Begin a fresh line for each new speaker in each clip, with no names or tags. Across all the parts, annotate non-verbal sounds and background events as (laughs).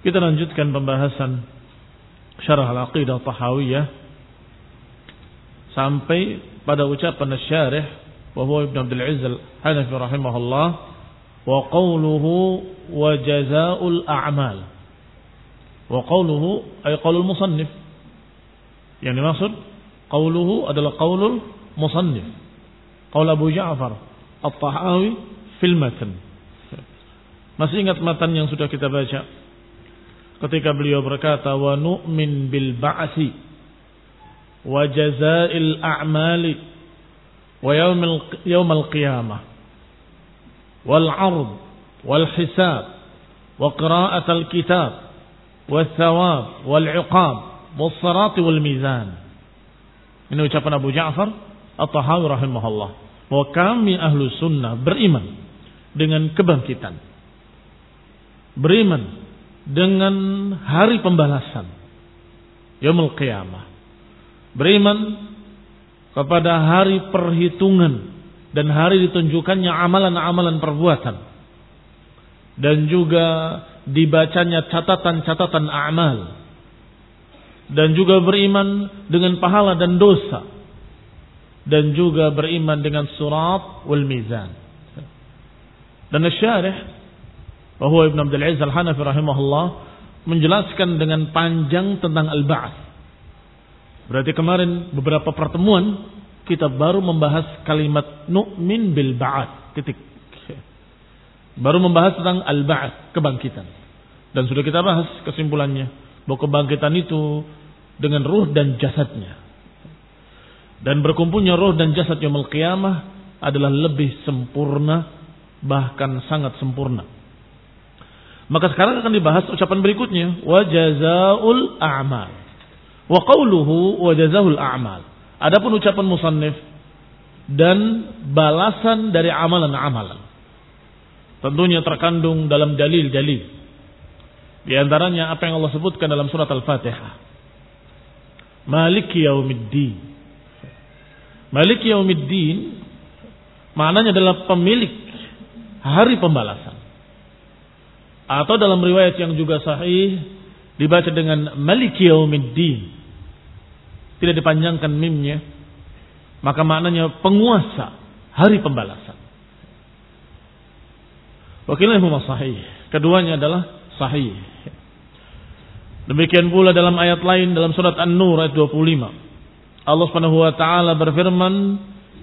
Kita lanjutkan pembahasan syarah al-aqidah tahawiyah sampai pada ucapan syarih wa huwa Ibn Abdul Izz al-Hanafi rahimahullah wa qawluhu wa jazaa'ul a'mal. Wa qawluhu ay qawlul musannif. Yang dimaksud qawluhu adalah qawlul musannif. Qaul Abu Ja'far at-Tahawi fil matan. Masih ingat matan yang sudah kita baca ketika beliau berkata wa nu'min bil ba'si wa jazail a'mali wa yaumil yaumil qiyamah wal 'ard wal hisab wa qira'atal kitab wal thawab wal 'iqab was sirat wal mizan ini ucapan Abu Ja'far At-Tahawi rahimahullah. Bahwa kami ahlu sunnah beriman dengan kebangkitan. Beriman dengan hari pembalasan yaumul qiyamah beriman kepada hari perhitungan dan hari ditunjukkannya amalan-amalan perbuatan dan juga dibacanya catatan-catatan amal dan juga beriman dengan pahala dan dosa dan juga beriman dengan surat wal mizan. Dan syarih bahwa Ibn Abdul Aziz Al-Hanafi rahimahullah menjelaskan dengan panjang tentang al-ba'ats Berarti kemarin beberapa pertemuan kita baru membahas kalimat nu'min bil ba'at. Titik. Baru membahas tentang al-ba'at, kebangkitan. Dan sudah kita bahas kesimpulannya bahwa kebangkitan itu dengan ruh dan jasadnya. Dan berkumpulnya roh dan jasad yaumul qiyamah adalah lebih sempurna bahkan sangat sempurna. Maka sekarang akan dibahas ucapan berikutnya wa jazaul a'mal. Wa qawluhu wa jazahul a'mal. Adapun ucapan musannif dan balasan dari amalan-amalan. Tentunya terkandung dalam dalil-dalil. Di antaranya apa yang Allah sebutkan dalam surat Al-Fatihah. Maliki yaumiddin. Maliki yaumiddin maknanya adalah pemilik hari pembalasan. Atau dalam riwayat yang juga sahih dibaca dengan Maliki Yaumiddin. Tidak dipanjangkan mimnya. Maka maknanya penguasa hari pembalasan. Wakilnya sahih. Keduanya adalah sahih. Demikian pula dalam ayat lain dalam surat An-Nur ayat 25. Allah Subhanahu wa taala berfirman,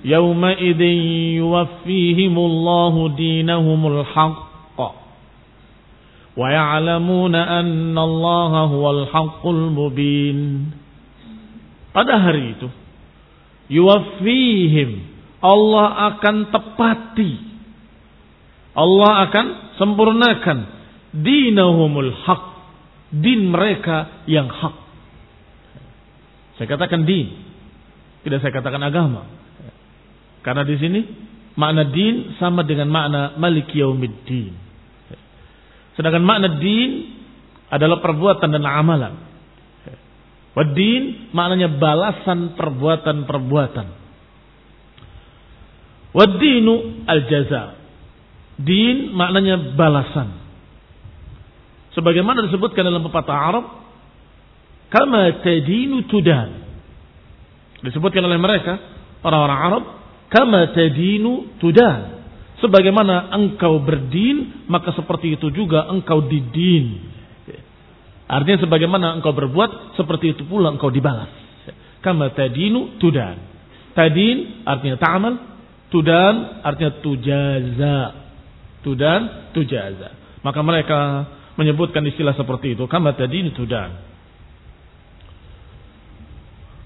"Yauma idzin yuwaffihimullahu dinahumul haqq ya'lamuna anna Allah huwal haqqul mubin." Pada hari itu, yuwaffihim Allah akan tepati. Allah akan sempurnakan dinahumul haq. Din mereka yang hak. Saya katakan din. Tidak saya katakan agama. Karena di sini makna din sama dengan makna malik yaumiddin sedangkan makna din adalah perbuatan dan amalan Wadin maknanya balasan perbuatan-perbuatan. Wadinu al-jaza. Din maknanya balasan. Sebagaimana disebutkan dalam pepatah Arab, kama tadinu tudan. Disebutkan oleh mereka, orang-orang Arab, kama tadinu tudan. Sebagaimana engkau berdin, maka seperti itu juga engkau didin. Artinya sebagaimana engkau berbuat, seperti itu pula engkau dibalas. Kama tadinu tudan. Tadin artinya ta'amal. Tudan artinya tujaza. Tudan, tujaza. Maka mereka menyebutkan istilah seperti itu. Kama tadinu tudan.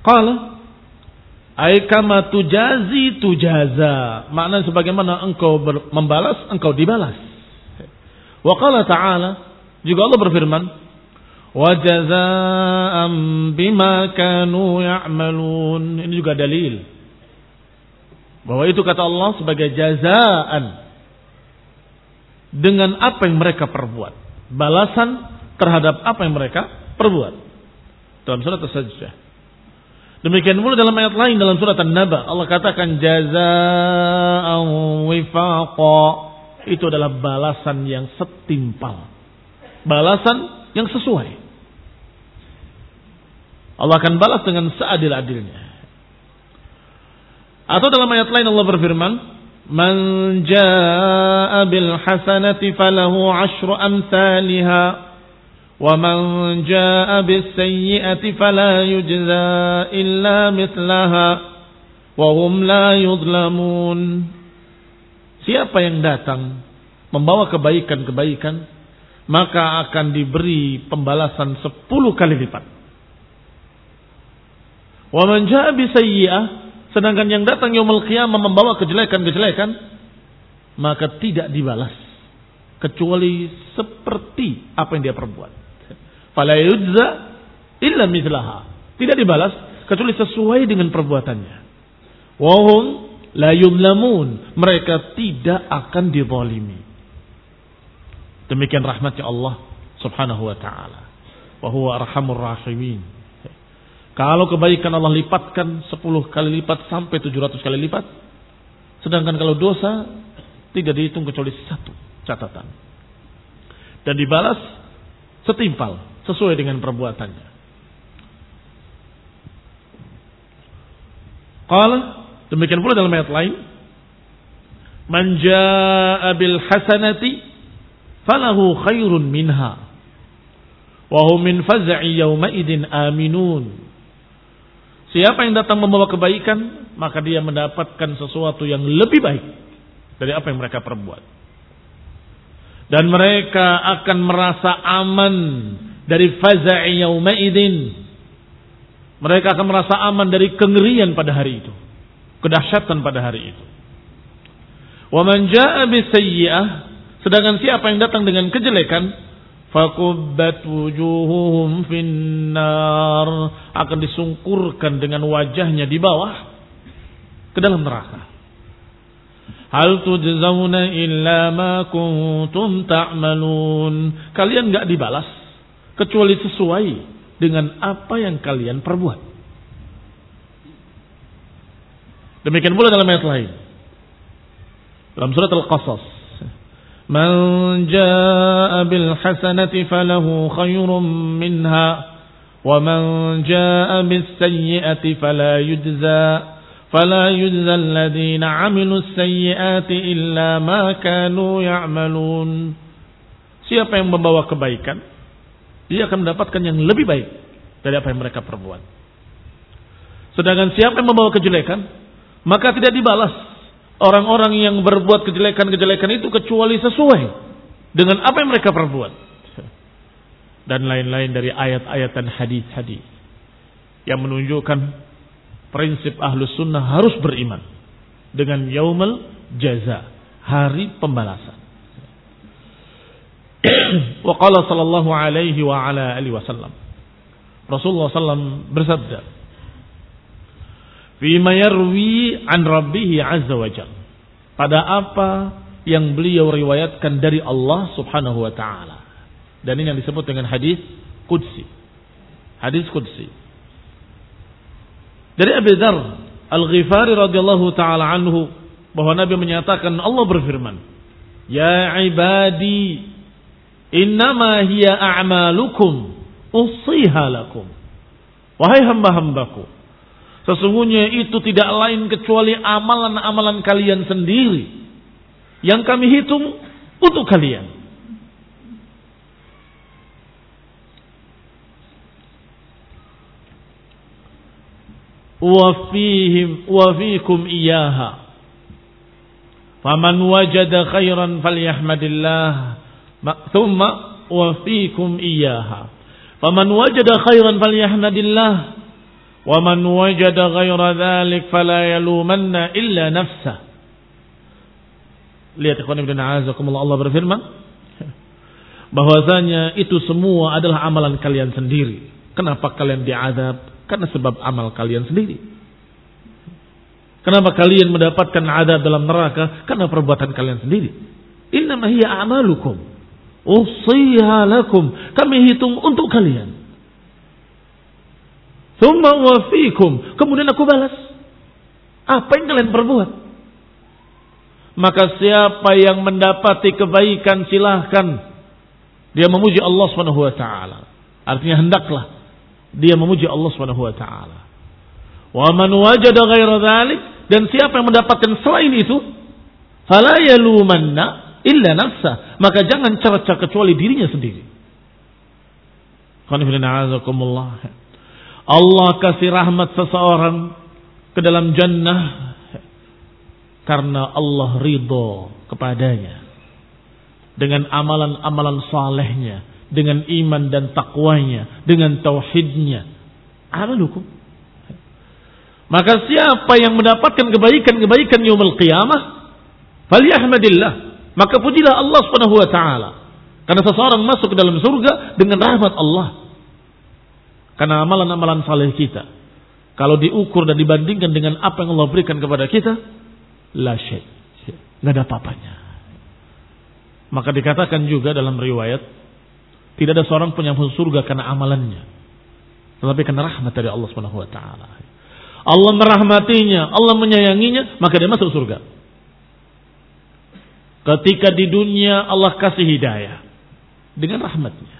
Qala Ay kama tujazi tujaza. Makna sebagaimana engkau membalas, engkau dibalas. Wa qala ta'ala. Juga Allah berfirman, wajazaan bima kanu ya'malun. Ini juga dalil bahwa itu kata Allah sebagai jazaan dengan apa yang mereka perbuat. Balasan terhadap apa yang mereka perbuat. Dalam surat As-Sajdah. Demikian pula dalam ayat lain dalam surat An-Naba Allah katakan jazaan wifaqa. Itu adalah balasan yang setimpal. Balasan yang sesuai. Allah akan balas dengan seadil-adilnya. Atau dalam ayat lain Allah berfirman, "Man jaa'a bil hasanati falahu 'ashru amsalha bis sayyi'ati fala yujza illa mithlaha wa hum la yudlamun." Siapa yang datang membawa kebaikan-kebaikan, maka akan diberi pembalasan sepuluh kali lipat. Wa man jaa sedangkan yang datang yaumul qiyamah membawa kejelekan-kejelekan, maka tidak dibalas kecuali seperti apa yang dia perbuat. Fala yujza illa mithlaha. Tidak dibalas kecuali sesuai dengan perbuatannya. Wahum la yudlamun. Mereka tidak akan dizalimi. Demikian rahmatnya Allah subhanahu wa ta'ala. Wa huwa arhamur rahimin. Kalau kebaikan Allah lipatkan 10 kali lipat sampai 700 kali lipat. Sedangkan kalau dosa tidak dihitung kecuali satu catatan. Dan dibalas setimpal sesuai dengan perbuatannya. Qala demikian pula dalam ayat lain Man jaa bil hasanati falahu khairun minha wa hum min faz'i yawma idin aminun Siapa yang datang membawa kebaikan, maka dia mendapatkan sesuatu yang lebih baik dari apa yang mereka perbuat. Dan mereka akan merasa aman dari faza'i yaumaidin. Mereka akan merasa aman dari kengerian pada hari itu. Kedahsyatan pada hari itu. Wa man jaa sedangkan siapa yang datang dengan kejelekan, Fakubbat wujuhuhum finnar akan disungkurkan dengan wajahnya di bawah ke dalam neraka. Hal tujzauna illa ma kuntum ta'malun. Kalian enggak dibalas kecuali sesuai dengan apa yang kalian perbuat. Demikian pula dalam ayat lain. Dalam surat Al-Qasas. Man jaa bil hasanati falahu khayrun minha wa man jaa bis sayyi'ati fala yujza fala yujza alladziina 'amilu sayyi'ati illa ma kanu ya'malun. Siapa yang membawa kebaikan, dia akan mendapatkan yang lebih baik dari apa yang mereka perbuat. Sedangkan siapa yang membawa kejelekan, maka tidak dibalas orang-orang yang berbuat kejelekan-kejelekan itu kecuali sesuai dengan apa yang mereka perbuat. Dan lain-lain dari ayat-ayat dan hadis-hadis yang menunjukkan prinsip ahlus sunnah harus beriman dengan yaumul jaza, hari pembalasan. Wa qala sallallahu alaihi wa ala alihi wasallam. Rasulullah sallam bersabda, Fima yarwi an rabbihi azza wa jal. Pada apa yang beliau riwayatkan dari Allah subhanahu wa ta'ala. Dan ini yang disebut dengan hadis Qudsi. Hadis Qudsi. Dari Abu Dhar Al-Ghifari radhiyallahu taala anhu bahwa Nabi menyatakan Allah berfirman, "Ya ibadi, innama hiya a'malukum usiha lakum." Wahai hamba-hambaku, Sesungguhnya itu tidak lain kecuali amalan-amalan kalian sendiri yang kami hitung untuk kalian. Wafihim wafikum iyaha. Faman wajada khairan falyahmadillah. Thumma wafikum iyaha. Faman wajada khairan falyahmadillah. Waman wajada ghaira dhalik fala yalumanna illa nafsah. Lihat ikhwan ibn a'azakumullah Allah berfirman. (laughs) Bahwasanya itu semua adalah amalan kalian sendiri. Kenapa kalian diadab? Karena sebab amal kalian sendiri. Kenapa kalian mendapatkan adab dalam neraka? Karena perbuatan kalian sendiri. Innamahiyya a'malukum. Usiha lakum. Kami hitung untuk kalian. Thumma wafikum. Kemudian aku balas. Apa yang kalian perbuat? Maka siapa yang mendapati kebaikan silahkan. Dia memuji Allah subhanahu wa ta'ala. Artinya hendaklah. Dia memuji Allah subhanahu wa ta'ala. Wa man wajada ghaira. Dan siapa yang mendapatkan selain itu. Fala yalumanna illa nafsa. Maka jangan cerca kecuali dirinya sendiri. Allah kasih rahmat seseorang ke dalam jannah karena Allah ridho kepadanya dengan amalan-amalan salehnya, dengan iman dan takwanya, dengan tauhidnya. Amalukum. Maka siapa yang mendapatkan kebaikan-kebaikan yaumul qiyamah, falyahmadillah. Maka pujilah Allah Subhanahu wa taala. Karena seseorang masuk ke dalam surga dengan rahmat Allah. Karena amalan-amalan saleh kita. Kalau diukur dan dibandingkan dengan apa yang Allah berikan kepada kita. La syait. Nggak ada apa-apanya. Maka dikatakan juga dalam riwayat. Tidak ada seorang pun yang masuk surga karena amalannya. Tetapi karena rahmat dari Allah Subhanahu wa taala. Allah merahmatinya, Allah menyayanginya, maka dia masuk surga. Ketika di dunia Allah kasih hidayah dengan rahmatnya.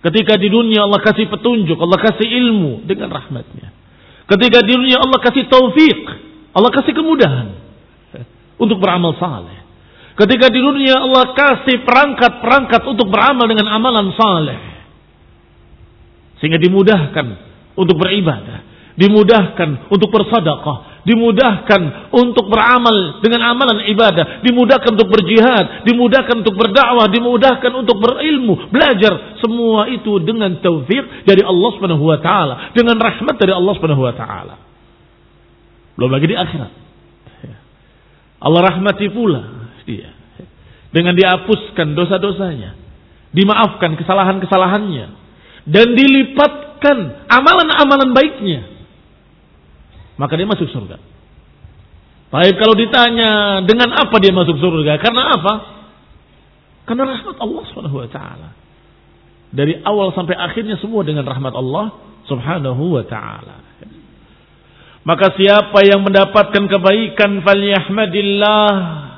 Ketika di dunia Allah kasih petunjuk, Allah kasih ilmu dengan rahmatnya. Ketika di dunia Allah kasih taufik, Allah kasih kemudahan (laughs) untuk beramal saleh. Ketika di dunia Allah kasih perangkat-perangkat untuk beramal dengan amalan saleh. Sehingga dimudahkan untuk beribadah, dimudahkan untuk bersedekah, dimudahkan untuk beramal dengan amalan ibadah, dimudahkan untuk berjihad, dimudahkan untuk berdakwah, dimudahkan untuk berilmu, belajar, semua itu dengan taufik dari Allah Subhanahu wa taala, dengan rahmat dari Allah Subhanahu wa taala. Belum lagi di akhirat. Allah rahmati pula dia. Dengan dihapuskan dosa-dosanya, dimaafkan kesalahan-kesalahannya. Dan dilipatkan amalan-amalan baiknya maka dia masuk surga. Baik kalau ditanya dengan apa dia masuk surga? Karena apa? Karena rahmat Allah Subhanahu wa taala. Dari awal sampai akhirnya semua dengan rahmat Allah Subhanahu wa taala. Maka siapa yang mendapatkan kebaikan falyahmadillah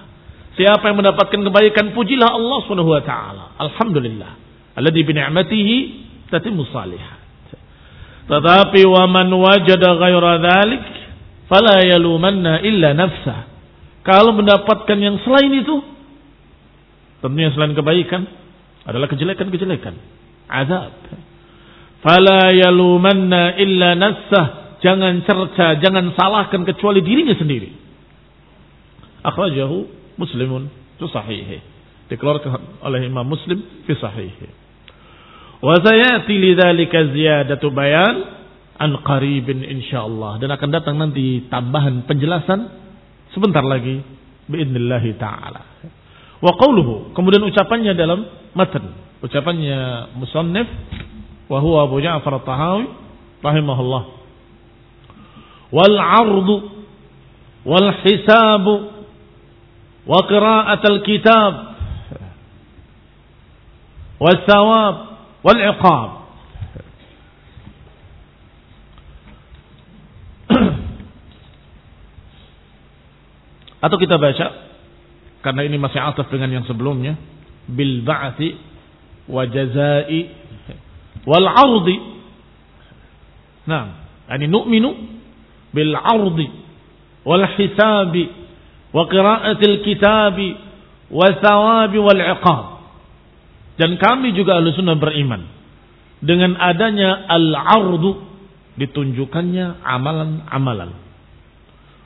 Siapa yang mendapatkan kebaikan, pujilah Allah Subhanahu wa taala. Alhamdulillah. Alladzi bi ni'matihi tatimmu salihat. Tetapi wa man wajada ghaira dzalik fala yalumanna illa nafsah. Kalau mendapatkan yang selain itu, tentunya selain kebaikan adalah kejelekan-kejelekan, azab. Fala yalumanna illa nafsah. Jangan cerca, jangan salahkan kecuali dirinya sendiri. Akhrajahu Muslimun fi sahihi. Dikeluarkan oleh Imam Muslim fi sahihi. Wa sayati lidzalika ziyadatu bayan an qaribin insyaallah dan akan datang nanti tambahan penjelasan sebentar lagi باذنillah taala. Wa qawluhu kemudian ucapannya dalam matan ucapannya musannif wa huwa Abu Ja'far At-Tahawi rahimahullah wal 'ardu wal hisabu وقراءة الكتاب والثواب والعقاب atau kita baca karena ini masih atas dengan yang sebelumnya bil ba'thi wa jazai wal ardi nah yani nu'minu bil ardi wal hisabi wa qiraatil kitabi wa thawabi wal iqab. Dan kami juga Ahlussunnah beriman dengan adanya al-ardu ditunjukkannya amalan-amalan.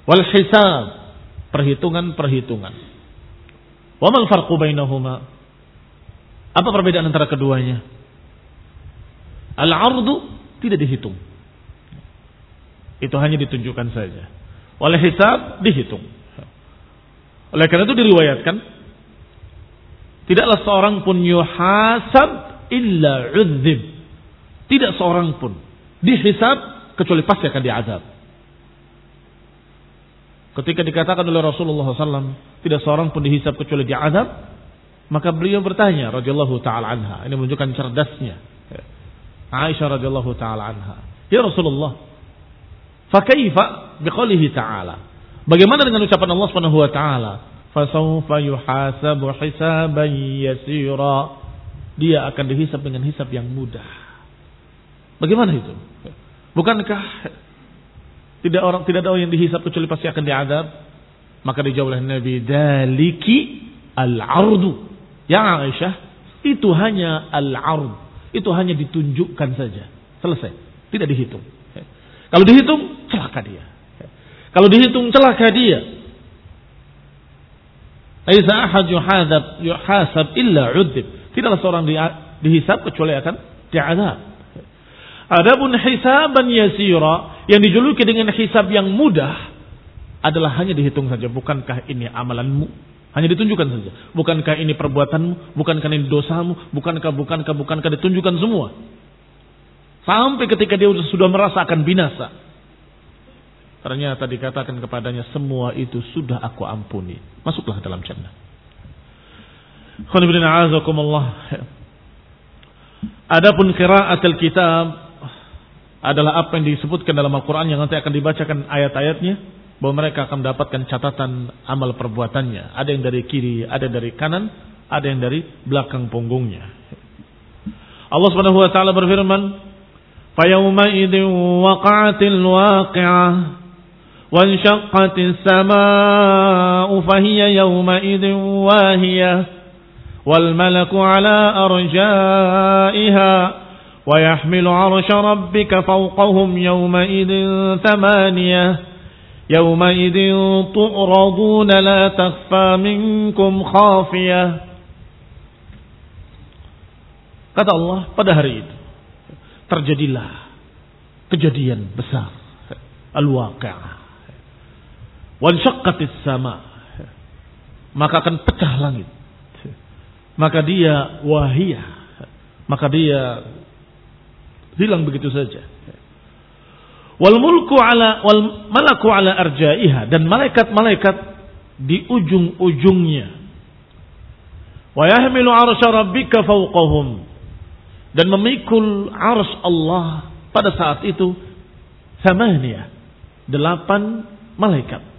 Wal hisab perhitungan-perhitungan. Wa mal farqu bainahuma? Apa perbedaan antara keduanya? Al-ardu tidak dihitung. Itu hanya ditunjukkan saja. Wal hisab dihitung. Oleh karena itu diriwayatkan tidaklah seorang pun yuhasab illa udzib. Tidak seorang pun dihisab kecuali pasti akan diazab. Ketika dikatakan oleh Rasulullah SAW tidak seorang pun dihisab kecuali diazab, maka beliau bertanya radhiyallahu taala anha. Ini menunjukkan cerdasnya. Aisyah radhiyallahu taala anha. Ya Rasulullah, fakaifa biqaulihi ta'ala? Bagaimana dengan ucapan Allah Subhanahu wa taala? Fasawfa yuhasabu hisaban yasira. Dia akan dihisab dengan hisab yang mudah. Bagaimana itu? Bukankah tidak orang tidak ada orang yang dihisab kecuali pasti akan diadab? Maka dijawab oleh Nabi, "Daliki al-ardu." Ya Aisyah, itu hanya al-ard. Itu hanya ditunjukkan saja. Selesai. Tidak dihitung. Kalau dihitung, celaka dia. Kalau dihitung celaka dia. Aisa ahad yuhasab yuhasab illa udzib. Tidaklah seorang di, dihisab kecuali akan diazab. Adapun hisaban yasira yang dijuluki dengan hisab yang mudah adalah hanya dihitung saja. Bukankah ini amalanmu? Hanya ditunjukkan saja. Bukankah ini perbuatanmu? Bukankah ini dosamu? Bukankah, bukankah, bukankah ditunjukkan semua? Sampai ketika dia sudah merasakan binasa. Ternyata dikatakan kepadanya semua itu sudah aku ampuni. Masuklah dalam jannah. Adapun qiraatul kitab adalah apa yang disebutkan dalam Al-Quran yang nanti akan dibacakan ayat-ayatnya bahwa mereka akan mendapatkan catatan amal perbuatannya. Ada yang dari kiri, ada dari kanan, ada yang dari belakang punggungnya. Allah Subhanahu wa taala berfirman, "Fa idzin waqa'atil waqi'ah" وانشقت السماء فهي يومئذ واهية والملك على أرجائها ويحمل عرش ربك فوقهم يومئذ ثمانية يومئذ تؤرضون لا تخفى منكم خافية. Kata Allah pada hari itu terjadilah kejadian besar al-waqi'ah. Wansyaqqatis sama maka akan pecah langit. Maka dia wahiyah. Maka dia hilang begitu saja. Wal mulku ala wal malaku ala arjaiha. Dan malaikat-malaikat di ujung-ujungnya. Wa yahmilu arsy rabbika fawqahum. Dan memikul ars Allah pada saat itu samaniyah delapan malaikat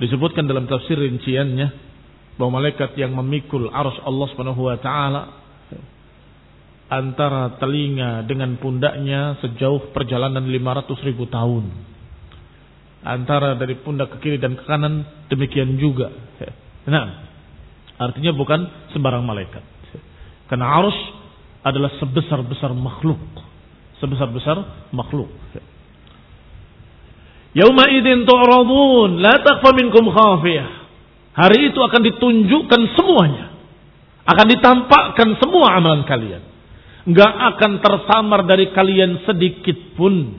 Disebutkan dalam tafsir rinciannya bahwa malaikat yang memikul arus Allah Subhanahu wa taala antara telinga dengan pundaknya sejauh perjalanan 500 ribu tahun. Antara dari pundak ke kiri dan ke kanan demikian juga. Nah, artinya bukan sembarang malaikat. Karena arus adalah sebesar-besar makhluk. Sebesar-besar makhluk. Yauma idzin tu'radun la takhfa minkum khafiyah. Hari itu akan ditunjukkan semuanya. Akan ditampakkan semua amalan kalian. Enggak akan tersamar dari kalian sedikit pun.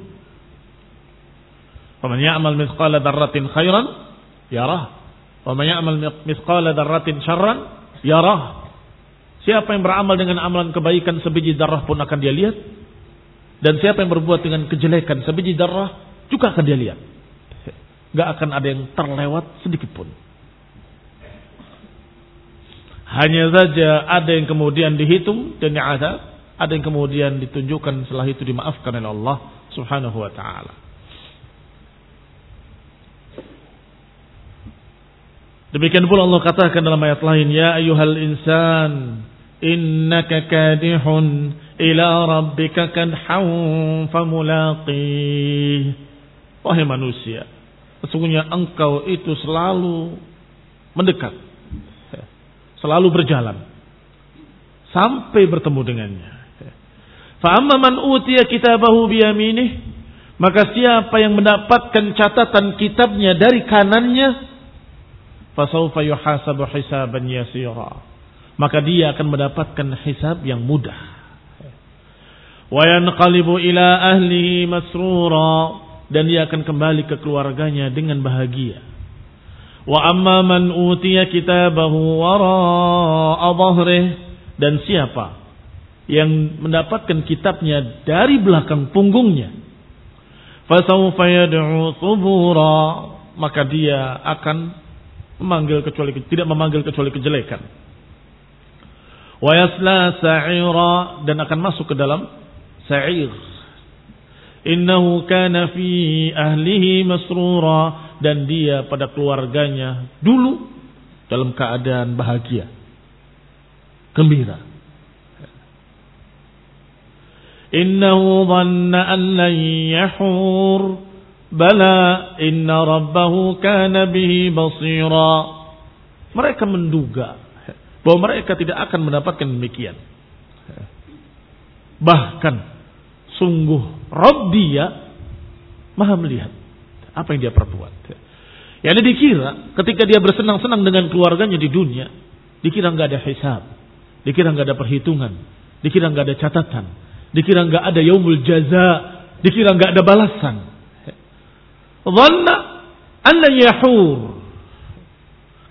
Faman ya'mal mithqala dzarratin khairan yarah. Faman ya'mal mithqala dzarratin syarran yarah. Siapa yang beramal dengan amalan kebaikan sebiji darah pun akan dia lihat. Dan siapa yang berbuat dengan kejelekan sebiji darah juga akan dia lihat. Gak akan ada yang terlewat sedikit pun. Hanya saja ada yang kemudian dihitung dan ada, ada yang kemudian ditunjukkan setelah itu dimaafkan oleh Allah Subhanahu wa taala. Demikian pula Allah katakan dalam ayat lain, ya ayyuhal insan innaka kadihun ila rabbika kadhan famulaqih. Wahai manusia, sesungguhnya engkau itu selalu mendekat. Selalu berjalan. Sampai bertemu dengannya. Fa'amma man utiya kitabahu biyaminih. Maka siapa yang mendapatkan catatan kitabnya dari kanannya. Yuhasabu hisaban. Maka dia akan mendapatkan hisab yang mudah. Wa yanqalibu ila ahlihi masrura dan dia akan kembali ke keluarganya dengan bahagia. Wa amma man utiya kitabahu wara'a dhahrih. Dan siapa yang mendapatkan kitabnya dari belakang punggungnya fasawfa yad'u thubura maka dia akan memanggil kecuali tidak memanggil kecuali kejelekan. Wa yasla sa'ira dan akan masuk ke dalam sa'ir Innahu kana fi ahlihi masrura dan dia pada keluarganya dulu dalam keadaan bahagia. Gembira. Innahu dhanna an lan yahur bala inna rabbahu kana bihi basira. Mereka menduga bahwa mereka tidak akan mendapatkan demikian. Bahkan Sungguh Rob dia maha melihat apa yang dia perbuat. Ya, ini dikira ketika dia bersenang-senang dengan keluarganya di dunia, dikira nggak ada hisab, dikira nggak ada perhitungan, dikira nggak ada catatan, dikira nggak ada yaumul jaza, dikira nggak ada balasan. Anna yahur.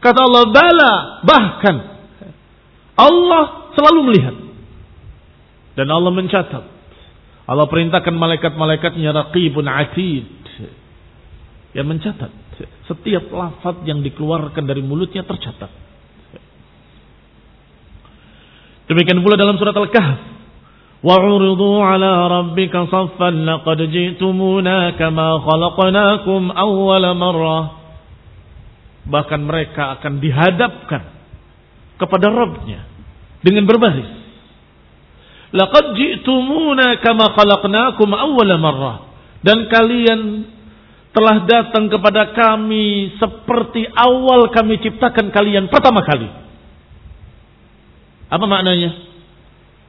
Kata Allah bala bahkan Allah selalu melihat dan Allah mencatat Allah perintahkan malaikat-malaikatnya raqibun atid yang mencatat setiap lafaz yang dikeluarkan dari mulutnya tercatat. Demikian pula dalam surat Al-Kahf. Wa 'uridu 'ala rabbika saffan laqad ji'tumuna kama khalaqnakum awwal marrah. Bahkan mereka akan dihadapkan kepada Rabbnya dengan berbaris Laqad ji'tumuna kama khalaqnakum awwala marrah. Dan kalian telah datang kepada kami seperti awal kami ciptakan kalian pertama kali. Apa maknanya?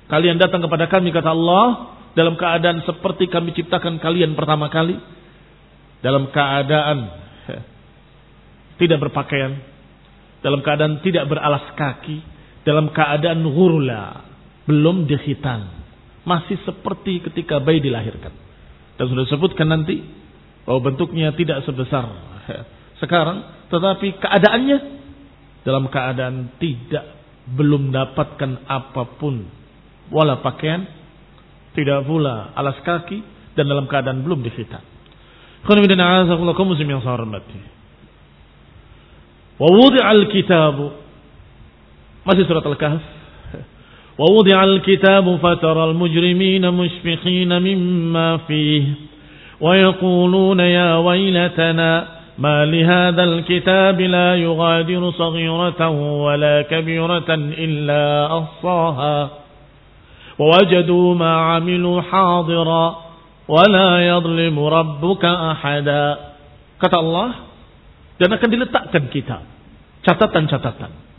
Kalian datang kepada kami kata Allah dalam keadaan seperti kami ciptakan kalian pertama kali. Dalam keadaan (laughs) tidak berpakaian, dalam keadaan tidak beralas kaki, dalam keadaan ghurla, belum dikhitan. Masih seperti ketika bayi dilahirkan. Dan sudah disebutkan nanti bahwa bentuknya tidak sebesar (laughs) sekarang, tetapi keadaannya dalam keadaan tidak belum dapatkan apa pun, wala pakaian, tidak pula alas kaki, dan dalam keadaan belum dikhitan. kitabu. Masih surat Al-Kahf. ووضع الكتاب فترى المجرمين مشفقين مما فيه ويقولون يا ويلتنا ما لهذا الكتاب لا يغادر صغيرة ولا كبيرة إلا أحصاها ووجدوا ما عملوا حاضرا ولا يظلم ربك أحدا. Kata Allah dan akan diletakkan kita catatan-catatan.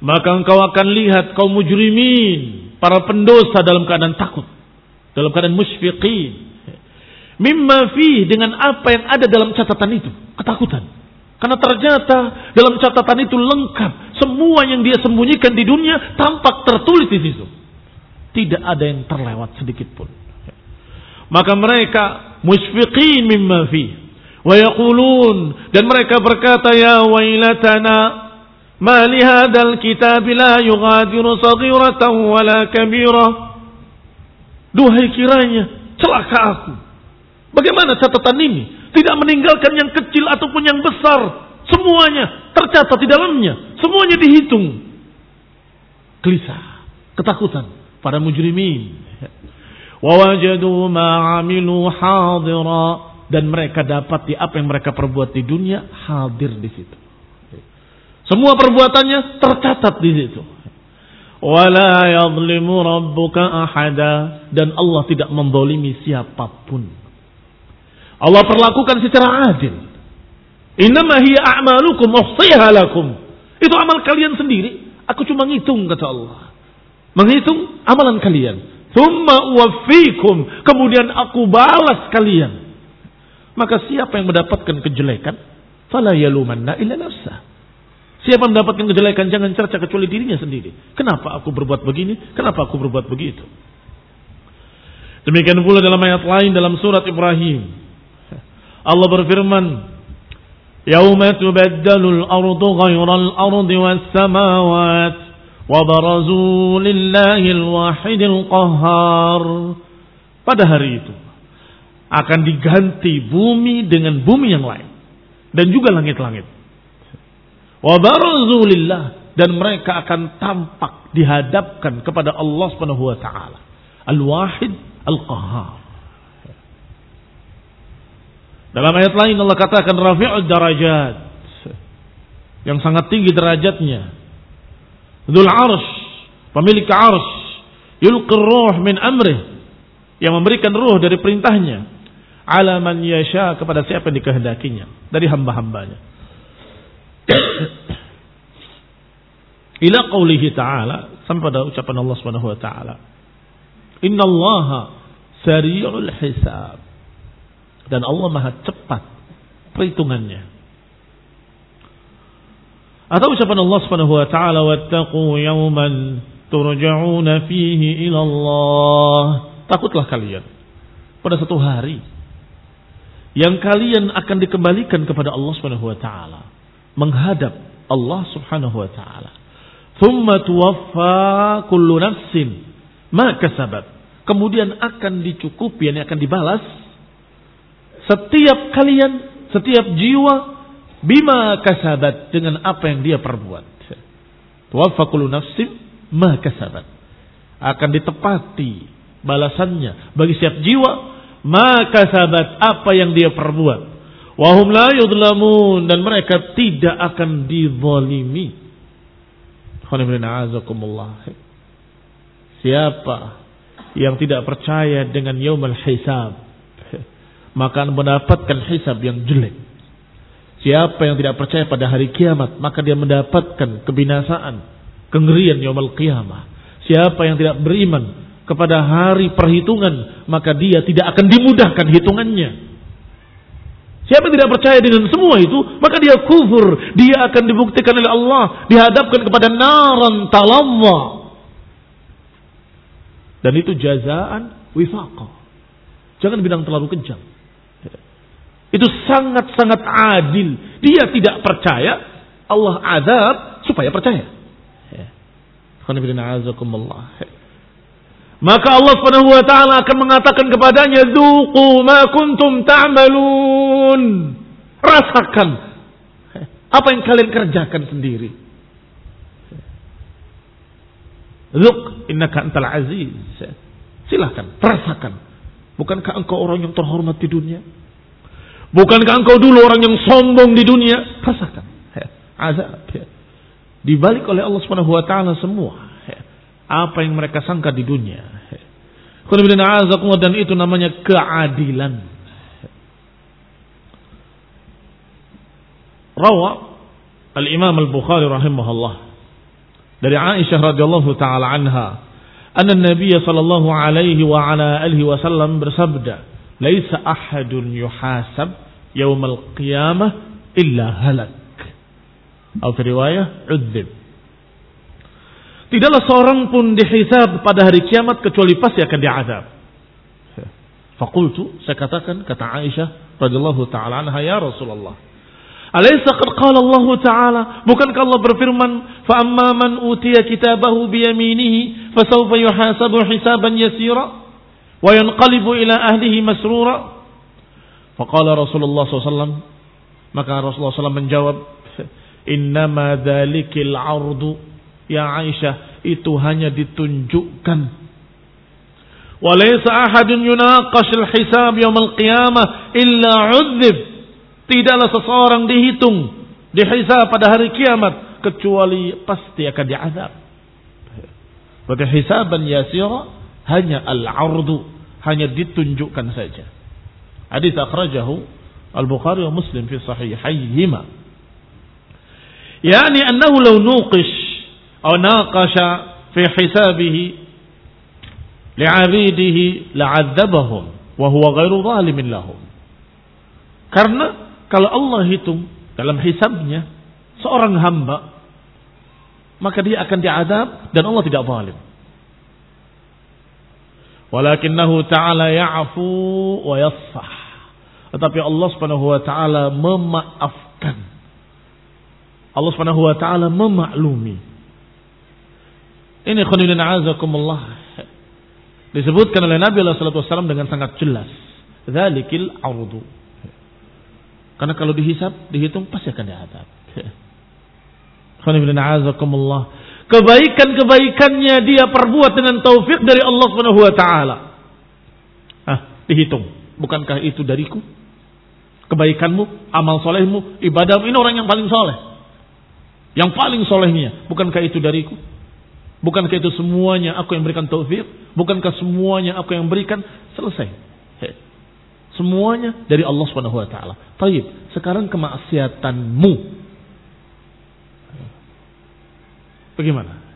Maka engkau akan lihat kaum mujrimin para pendosa dalam keadaan takut dalam keadaan musyfiqin mimma fi dengan apa yang ada dalam catatan itu, ketakutan. Karena ternyata dalam catatan itu lengkap semua yang dia sembunyikan di dunia tampak tertulis di situ. Tidak ada yang terlewat sedikit pun. Maka mereka musfiqin mimma fi wa yaqulun dan mereka berkata ya wailatana li hadzal kitab la yughadiru saghiratan wala kabira Duhai kiranya celaka aku Bagaimana catatan ini? Tidak meninggalkan yang kecil ataupun yang besar. Semuanya tercatat di dalamnya. Semuanya dihitung. Gelisah. Ketakutan. Para mujrimin. Wawajadu ma'amilu hadira. Dan mereka dapat di apa yang mereka perbuat di dunia hadir di situ. Semua perbuatannya tercatat di situ. Wala yadlimu rabbuka ahada. Dan Allah tidak membolimi siapa pun. Allah perlakukan secara adil. Innama hiya a'malukum uhsiha lakum. Itu amal kalian sendiri. Aku cuma ngitung kata Allah. Menghitung amalan kalian. Thumma uwaffikum. Kemudian aku balas kalian. Maka siapa yang mendapatkan kejelekan? Fala yalumanna illa nafsah. Siapa mendapatkan kejelekan jangan cerca kecuali dirinya sendiri. Kenapa aku berbuat begini? Kenapa aku berbuat begitu? Demikian pula dalam ayat lain dalam surat Ibrahim. Allah berfirman, "Yauma tubaddalul ardu ghairal ardi was samawat wa barazu lillahil wahidil qahhar." Pada hari itu akan diganti bumi dengan bumi yang lain dan juga langit-langit. Wa barazu lillah dan mereka akan tampak dihadapkan kepada Allah Subhanahu wa taala. Al-Wahid Al-Qahhar. Dalam ayat lain Allah katakan rafi'ud darajat. Yang sangat tinggi derajatnya. Dzul arsh, pemilik arsh, yulqir ruh min amrih. Yang memberikan ruh dari perintahnya. Ala man yasha kepada siapa yang dikehendakinya. Dari hamba-hambanya. (coughs) Ila qawlihi ta'ala. Sampai pada ucapan Allah subhanahu wa ta'ala. Inna allaha sari'ul hisab dan Allah maha cepat perhitungannya. Atau ucapan Allah Subhanahu wa taala wattaqu yawman turja'una fihi ila Allah. Takutlah kalian pada satu hari yang kalian akan dikembalikan kepada Allah Subhanahu wa taala, menghadap Allah Subhanahu wa taala. Thumma tuwaffa kullu nafsin ma kasabat. Kemudian akan dicukupi, yang akan dibalas setiap kalian, setiap jiwa bima kasabat dengan apa yang dia perbuat. Tuwaffaqulu nafsim ma kasabat. Akan ditepati balasannya bagi setiap jiwa ma kasabat apa yang dia perbuat. Wahum la yudlamun dan mereka tidak akan dizalimi. Siapa yang tidak percaya dengan yaumul hisab maka mendapatkan hisab yang jelek. Siapa yang tidak percaya pada hari kiamat, maka dia mendapatkan kebinasaan, kengerian yaumul qiyamah. Siapa yang tidak beriman kepada hari perhitungan, maka dia tidak akan dimudahkan hitungannya. Siapa yang tidak percaya dengan semua itu, maka dia kufur. Dia akan dibuktikan oleh Allah, dihadapkan kepada naran talamwa. Dan itu jazaan wifaqah. Jangan bilang terlalu kencang. Itu sangat-sangat adil. Dia tidak percaya, Allah azab supaya percaya. Maka Allah Subhanahu wa taala akan mengatakan kepadanya, "Dzuqu ma kuntum ta'malun." Rasakan apa yang kalian kerjakan sendiri. Zuk innaka antal aziz. Silahkan, rasakan. Bukankah engkau orang yang terhormat di dunia? Bukankah engkau dulu orang yang sombong di dunia? Rasakan. Azab. Dibalik oleh Allah Subhanahu wa taala semua. Apa yang mereka sangka di dunia. Dan itu namanya keadilan. Rawa Al-Imam Al-Bukhari rahimahullah dari Aisyah radhiyallahu taala anha anna Nabi sallallahu alaihi wa ala alihi wasallam bersabda laisa ahadun yuhasab yaumal qiyamah illa halak atau riwayah udzib Tidaklah seorang pun dihisab pada hari kiamat kecuali pasti akan diazab. Fakultu, saya katakan, kata Aisyah radhiyallahu taala anha ya Rasulullah. Alaysa qad qala Allah taala, bukankah Allah berfirman, "Fa amma man utiya kitabahu bi yaminihi fasawfa yuhasabu hisaban yasira wa yanqalibu ila ahlihi masrura." Faqala Rasulullah SAW, maka Rasulullah SAW menjawab, "Innama dhalikil 'ardu Ya Aisyah, itu hanya ditunjukkan. Walaysa ahadun yunaqashil hisab yaumil qiyamah illa udzib. Tidaklah seseorang dihitung, dihisab pada hari kiamat kecuali pasti akan diazab. Berarti hisaban yasira hanya al-ardu, hanya ditunjukkan saja. Hadis akhrajahu Al-Bukhari wa Muslim fi sahihayhima. Yani annahu law nuqish aw naqasha fi hisabihi li'abidihi la'adzabahum wa huwa ghairu zalimin. Karena kalau Allah hitung dalam hisabnya seorang hamba maka dia akan diadab dan Allah tidak zalim. Walakinnahu ta'ala ya'fu wa yassah. Tetapi Allah Subhanahu wa taala memaafkan. Allah Subhanahu wa taala memaklumi ini khonilin azakumullah. Disebutkan oleh Nabi SAW dengan sangat jelas. Zalikil ardu. Karena kalau dihisap, dihitung pasti akan diadab. (laughs) Khonilin azakumullah. Kebaikan-kebaikannya dia perbuat dengan taufik dari Allah Subhanahu wa taala. Ah, dihitung. Bukankah itu dariku? Kebaikanmu, amal solehmu, ibadahmu. Ini orang yang paling soleh. Yang paling solehnya. Bukankah itu dariku? Bukankah itu semuanya aku yang berikan taufik? Bukankah semuanya aku yang berikan? Selesai. Semuanya dari Allah Subhanahu wa taala. Baik, sekarang kemaksiatanmu. Bagaimana?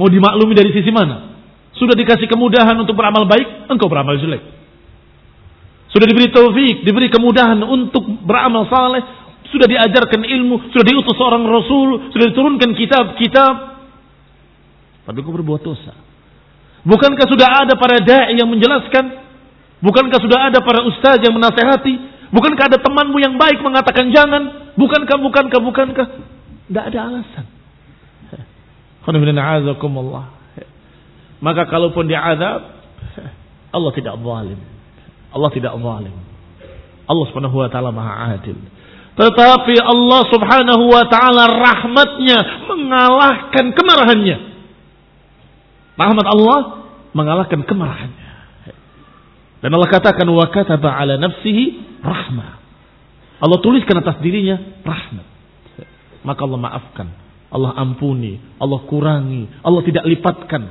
Mau dimaklumi dari sisi mana? Sudah dikasih kemudahan untuk beramal baik, engkau beramal jelek. Sudah diberi taufik, diberi kemudahan untuk beramal saleh, sudah diajarkan ilmu, sudah diutus seorang rasul, sudah diturunkan kitab-kitab. Tapi kau berbuat dosa. Bukankah sudah ada para da'i yang menjelaskan? Bukankah sudah ada para ustaz yang menasehati? Bukankah ada temanmu yang baik mengatakan jangan? Bukankah, bukankah, bukankah? Tidak ada alasan. Maka kalaupun diadab, Allah tidak zalim. Allah tidak zalim. Allah subhanahu wa ta'ala maha adil. Tetapi Allah subhanahu wa ta'ala rahmatnya mengalahkan kemarahannya. Rahmat Allah mengalahkan kemarahannya. Dan Allah katakan wa kataba ala nafsihi rahmah. Allah tuliskan atas dirinya rahmat. Maka Allah maafkan. Allah ampuni. Allah kurangi. Allah tidak lipatkan.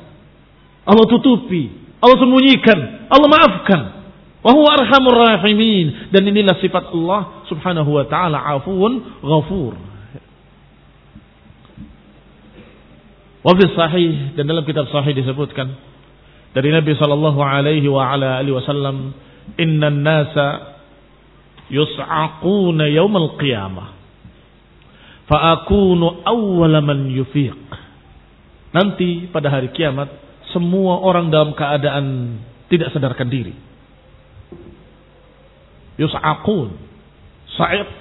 Allah tutupi. Allah sembunyikan. Allah maafkan. Rahimin. Dan inilah sifat Allah subhanahu wa ta'ala afuun ghafur. Wafis sahih dan dalam kitab sahih disebutkan dari Nabi sallallahu alaihi wa ala alihi wasallam inna nasa yus'aquna yaumal qiyamah fa akunu awwala man yufiq nanti pada hari kiamat semua orang dalam keadaan tidak sadarkan diri yus'aqun. Sa'iq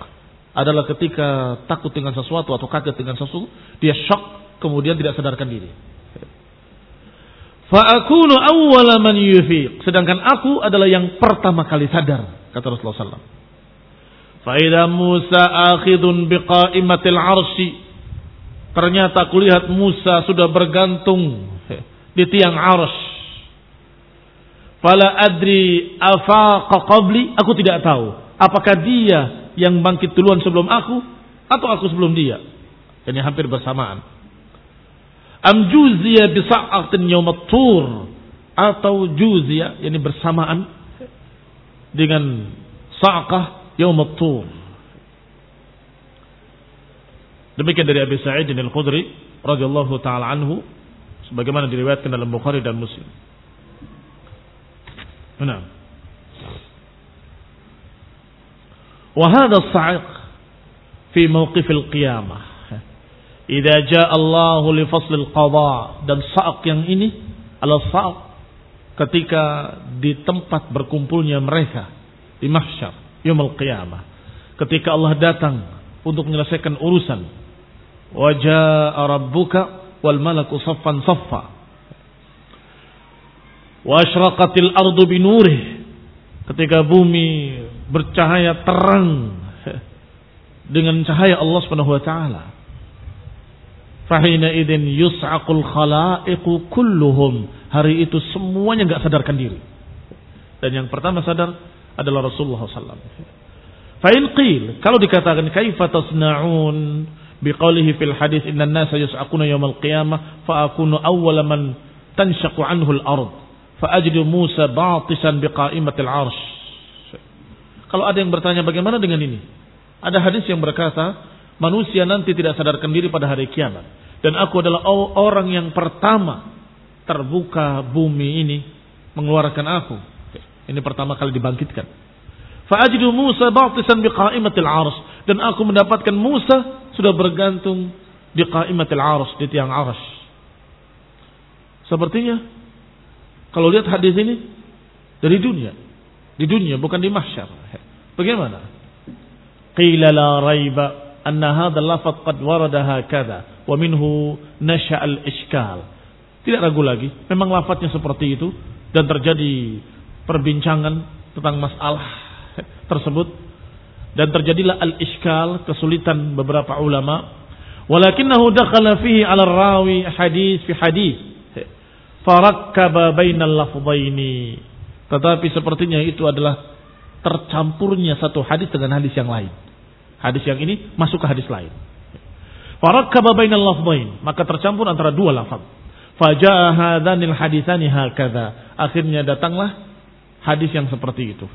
adalah ketika takut dengan sesuatu atau kaget dengan sesuatu, dia shock kemudian tidak sadarkan diri. Fa'akunu awwala man yufiq. Sedangkan aku adalah yang pertama kali sadar, kata Rasulullah SAW. Fa'idha Musa akhidun biqaimatil arsi. Ternyata aku lihat Musa sudah bergantung di tiang arsh. Fala adri afaqa qabli, aku tidak tahu. Apakah dia yang bangkit duluan sebelum aku atau aku sebelum dia? Ini hampir bersamaan. Am juzia bisa'atin yawmat tur atau juzia yani bersamaan dengan sa'qah yawmat tur. Demikian dari Abi Sa'id Al-Khudri radhiyallahu taala anhu sebagaimana diriwayatkan dalam Bukhari dan Muslim. Benar. Wahada sa'iq fi mawqifil qiyamah. Idza jaa Allah li faslil qada dan sa'q yang ini adalah sa'q ketika di tempat berkumpulnya mereka di mahsyar yaumul qiyamah. Ketika Allah datang untuk menyelesaikan urusan. Wajah jaa rabbuka wal malaku saffan saffa wa ardu binurih. Ketika bumi bercahaya terang (laughs) dengan cahaya Allah Subhanahu wa taala. Fahina idin yus'aqul khalaiqu kulluhum. Hari itu semuanya enggak sadarkan diri. Dan yang pertama sadar adalah Rasulullah SAW. Fa'in qil, kalau dikatakan kaifa tasna'un? Biqaulihi fil hadis inna an-nasa yus'aquna yawmal qiyamah fa akunu awwala man tanshaqu anhu al-ard fa ajidu Musa batisan biqaimatil arsh. Kalau ada yang bertanya bagaimana dengan ini? Ada hadis yang berkata manusia nanti tidak sadarkan diri pada hari kiamat. Dan aku adalah orang yang pertama terbuka bumi ini mengeluarkan aku. Ini pertama kali dibangkitkan. Fa ajidu Musa batisan biqaimatil arsh. Dan aku mendapatkan Musa sudah bergantung di qaimatil arus, di tiang arus. Sepertinya kalau lihat hadis ini dari dunia, di dunia bukan di mahsyar. Bagaimana? Qila la raiba anna hadha lafaz qad warada hakadha wa minhu nasha al-ishkal. Tidak ragu lagi, memang lafadznya seperti itu dan terjadi perbincangan tentang masalah tersebut dan terjadilah al-iskal kesulitan beberapa ulama walakinahu dakhala fihi 'ala rawi hadis fi hadis farakkaba bainal lafdhaini tetapi sepertinya itu adalah tercampurnya satu hadis dengan hadis yang lain. Hadis yang ini masuk ke hadis lain. Farakkaba bainal lafdhain maka tercampur antara dua lafaz. Fajaa hadanil haditsani hakadha. Akhirnya datanglah hadis yang seperti itu.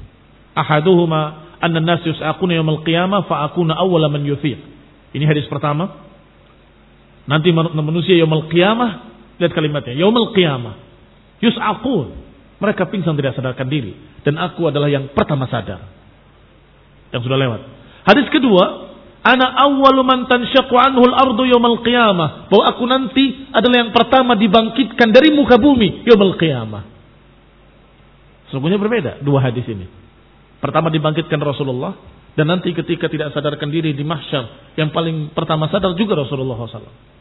Ahaduhuma anna nas yus'aquna yaumil qiyamah fa akuna awwala man yufiq. Ini hadis pertama. Nanti manusia yaumil qiyamah lihat kalimatnya, yaumil qiyamah yus'aqun. Mereka pingsan tidak sadarkan diri dan aku adalah yang pertama sadar. Yang sudah lewat. Hadis kedua, ana awwalu man tanshaqqu anhu al-ardu yaumil qiyamah. Bahwa aku nanti adalah yang pertama dibangkitkan dari muka bumi yaumil qiyamah. Sesungguhnya berbeda dua hadis ini. Pertama dibangkitkan Rasulullah dan nanti ketika tidak sadarkan diri di mahsyar yang paling pertama sadar juga Rasulullah SAW.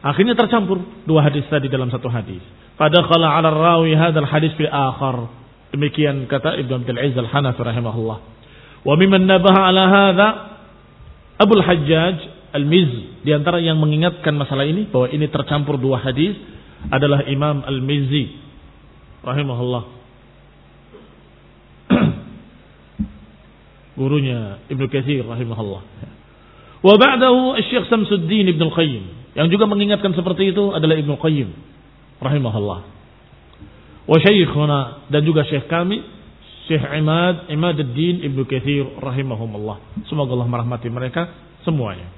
Akhirnya tercampur dua hadis tadi dalam satu hadis. Pada kala ala rawi hadal hadis fi akhar. Demikian kata Ibnu Abdul Aziz Al-Hanafi rahimahullah. Wa mimman nabaha ala hadha Abu Hajjaj Al-Miz di antara yang mengingatkan masalah ini bahwa ini tercampur dua hadis adalah Imam Al-Mizzi rahimahullah (clears throat) gurunya Ibnu Katsir rahimahullah. Wa ba'dahu Syekh Samsuddin Ibnu Qayyim. Yang juga mengingatkan seperti itu adalah Ibnu Qayyim rahimahullah. Wa syekhuna dan juga syekh kami Syekh Imad Imaduddin Ibnu Katsir rahimahumullah. Semoga Allah merahmati mereka semuanya.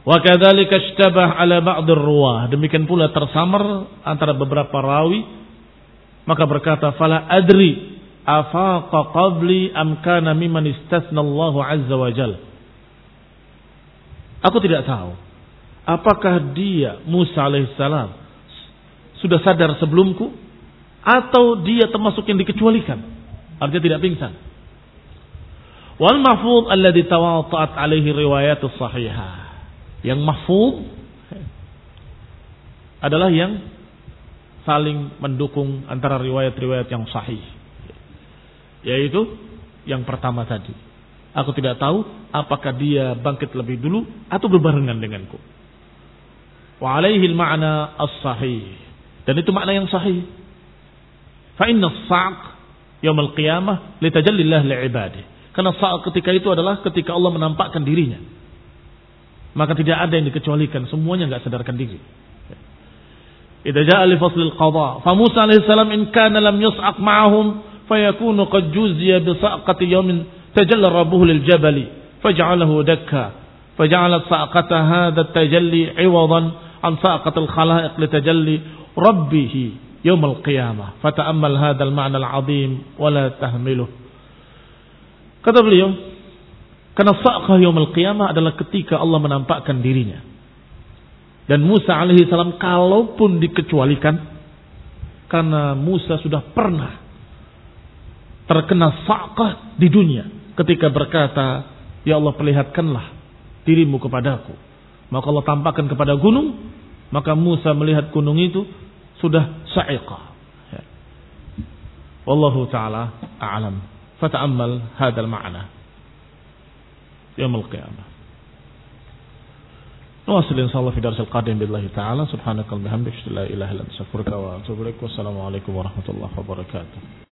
Wa kadzalika ishtabah ala ba'd ruwah Demikian pula tersamar antara beberapa rawi maka berkata fala adri afaqa qabli am kana mimman istathna Allah azza wa jal Aku tidak tahu. Apakah dia Musa alaihissalam sudah sadar sebelumku? Atau dia termasuk yang dikecualikan? Artinya tidak pingsan. Wal mahfud alladhi tawata'at alaihi riwayatus sahihah yang mahfud adalah yang saling mendukung antara riwayat-riwayat yang sahih. Yaitu yang pertama tadi. Aku tidak tahu apakah dia bangkit lebih dulu atau berbarengan denganku. Wa alaihi ma'na as-sahih. Dan itu makna yang sahih. Fa inna sa'q yaumil qiyamah litajallillah li'ibadih. Karena saat ketika itu adalah ketika Allah menampakkan dirinya. Maka tidak ada yang dikecualikan, semuanya enggak sadarkan diri. Idza jaa li fasl al-qada, fa Musa alaihi salam in kana lam yus'aq ma'ahum fayakunu qad juziya bi sa'qati yawmin jabali faj'alahu dakka faj'ala sa'qata hadha at-tajalli 'iwadan an sa'qat al-khalaiq li tajalli rabbih yawm al-qiyamah fata'ammal hadha al-ma'na al-'azim wa la tahmiluh kata beliau karena sa'qah yaumul qiyamah adalah ketika Allah menampakkan dirinya. Dan Musa alaihi salam kalaupun dikecualikan karena Musa sudah pernah terkena sa'qah di dunia ketika berkata ya Allah perlihatkanlah dirimu kepadaku maka Allah tampakkan kepada gunung maka Musa melihat gunung itu sudah sa'iqah. Ya. Wallahu taala a'lam. Fata'ammal hadzal ma'na. Yaumul qiyamah. نواصل إن شاء الله في درس القادم بالله تعالى سبحانك اللهم وبحمدك لا إله إلا أنت أستغفرك وأتوب إليك والسلام عليكم ورحمة الله وبركاته